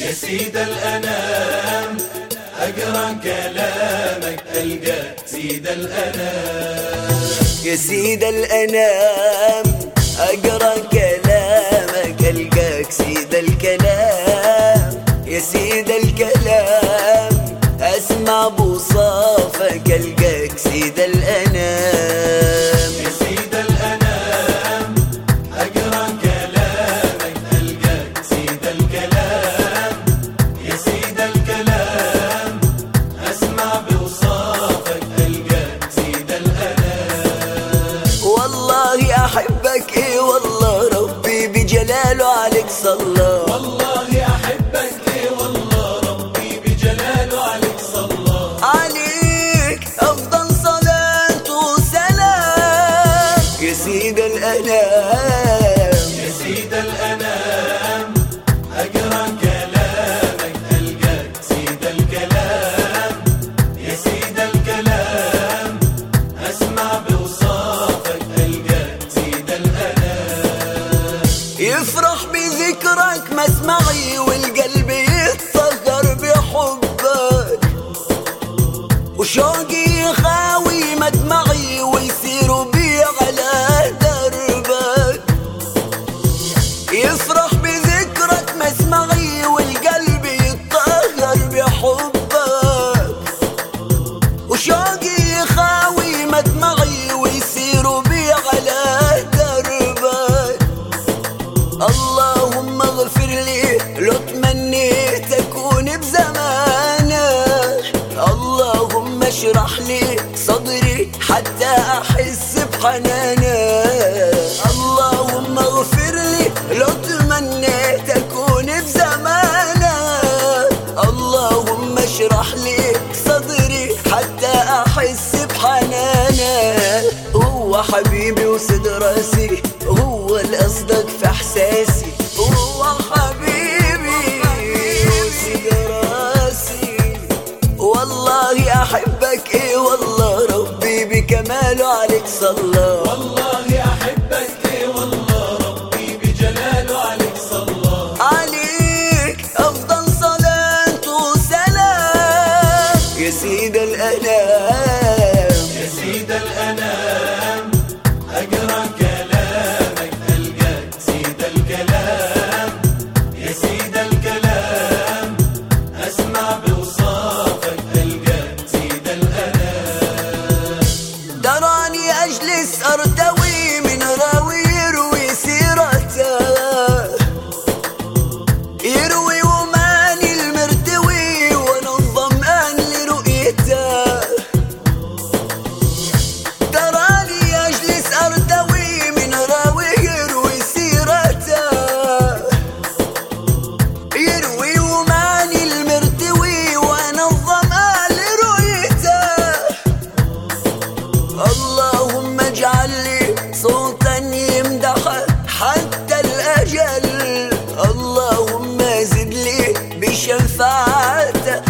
يا سيد الأنام أقرأ كلامك ألقى سيد الأنام. يا سيد الأنام أقرأ كلامك ألقاك سيد الكلام. يا سيد الكلام أسمع بوصافك ألقاك سيد الأنام. صلى والله أحبك إيه والله ربي بجلاله عليك صلى. عليك أفضل صلاة وسلام. يا سيد الأنام. وشوقي يخاوي مدمعي ويسير بي على دربك اللهم اغفر لي لو تمنيت اكون بزمانك اللهم اشرح لي صدري حتى أحس بحنانك اللهم اغفر لي لو تمنيت اكون بزمانك اللهم اشرح لي صدري حبيبي وسد راسي هو الأصدق في إحساسي. هو حبيبي وسد راسي. والله أحبك إيه والله ربي بكماله عليك صلى. والله أحبك إيه والله ربي بجلاله عليك صلى. عليك أفضل صلاة وسلام. يا سيد الأنام sarı devam بشفاعته.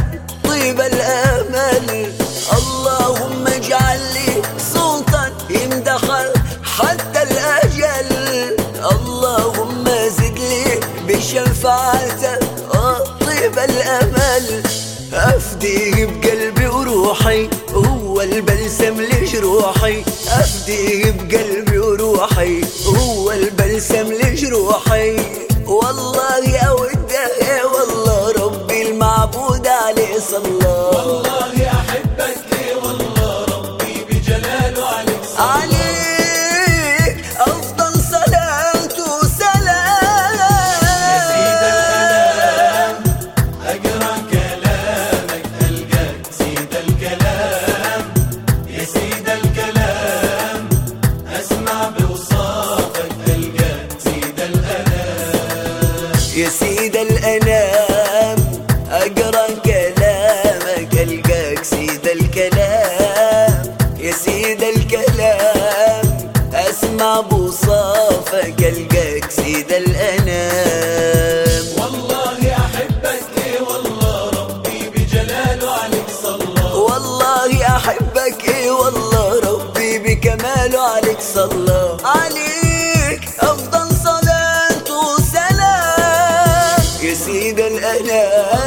طيب الأمل. اللهم اجعل لي صوتا يمدح حتى الأجل. اللهم زد لي بشفاعته. طيب الأمل. أفديه بقلبي وروحي. هو البلسم لجروحي. أفديه بقلبي وروحي. هو البلسم لجروحي يا سيد الأنام أقرأ كلامك ألقاك سيد الكلام. يا سيد الكلام أسمع بوصافك ألقاك سيد الأنام. والله أحبك إيه والله ربي بجلاله عليك صلى. والله أحبك إيه والله ربي بكماله عليك صلى. عليك سيد الأنام.